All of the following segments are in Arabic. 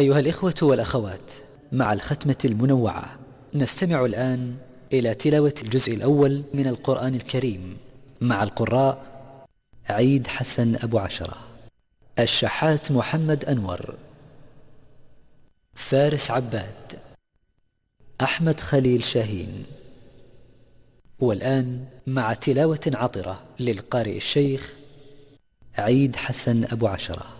أيها الإخوة والأخوات مع الختمة المنوعة نستمع الآن إلى تلاوة الجزء الأول من القرآن الكريم مع القراء عيد حسن أبو عشرة. الشحات محمد أنور. فارس عباد. أحمد خليل شاهين. والآن مع تلاوة عطرة للقارئ الشيخ عيد حسن أبو عشرة.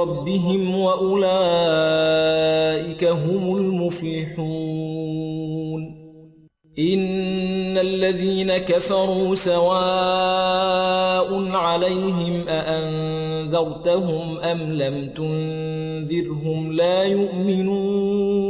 ربهم وأولئك هم المفلحون. إن الذين كفروا سواء عليهم أأنذرتهم أم لم تنذرهم لا يؤمنون.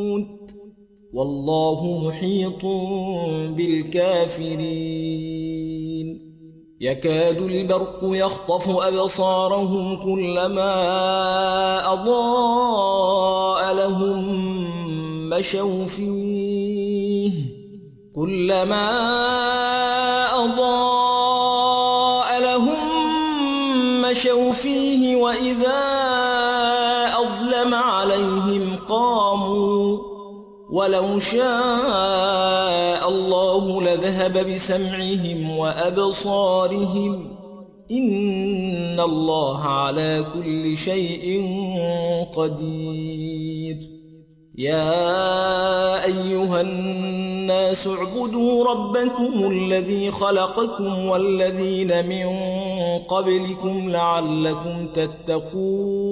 والله محيط بالكافرين يكاد البرق يخطف أبصارهم كلما أضاء لهم مشوا فيه كلما أضاء لهم مشوا فيه وإذا ولو شاء الله لذهب بسمعهم وأبصارهم. إن الله على كل شيء قدير. يا أيها الناس اعبدوا ربكم الذي خلقكم والذين من قبلكم لعلكم تتقون.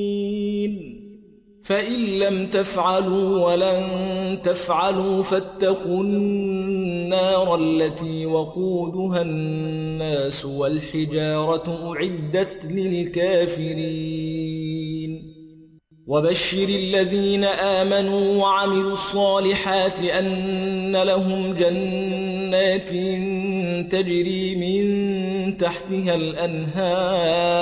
فَإِن لَّمْ تَفْعَلُوا وَلَن تَفْعَلُوا فَاتَّقُوا النَّارَ الَّتِي وَقُودُهَا النَّاسُ وَالْحِجَارَةُ أُعِدَّتْ لِلْكَافِرِينَ وَبَشِّرِ الَّذِينَ آمَنُوا وَعَمِلُوا الصَّالِحَاتِ أَنَّ لَهُمْ جَنَّاتٍ تَجْرِي مِن تَحْتِهَا الْأَنْهَارُ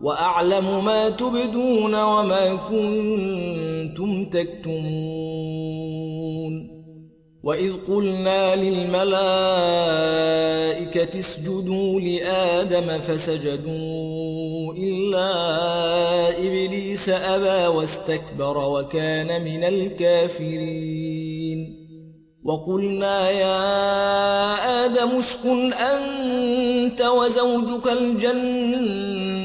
وَأَعْلَمُ مَا تُبْدُونَ وَمَا كُنْتُمْ تَكْتُمُونَ وَإِذْ قُلْنَا لِلْمَلَائِكَةِ اسْجُدُوا لِآدَمَ فَسَجَدُوا إِلَّا إِبْلِيسَ أَبَى وَاسْتَكْبَرَ وَكَانَ مِنَ الْكَافِرِينَ وَقُلْنَا يَا آدَمُ اسْكُنْ أَنْتَ وَزَوْجُكَ الْجَنَّةَ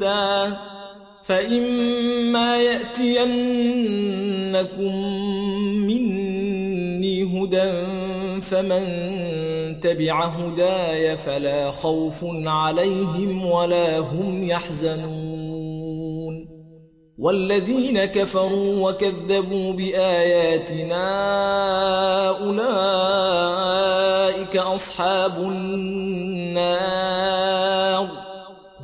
هدى فإما يأتينكم مني هدى فمن تبع هدايا فلا خوف عليهم ولا هم يحزنون والذين كفروا وكذبوا بآياتنا أولئك أصحاب النار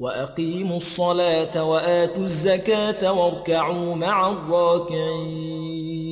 وَأَقِيمُوا الصَّلَاةَ وَآتُوا الزَّكَاةَ وَارْكَعُوا مَعَ الرَّاكِعِينَ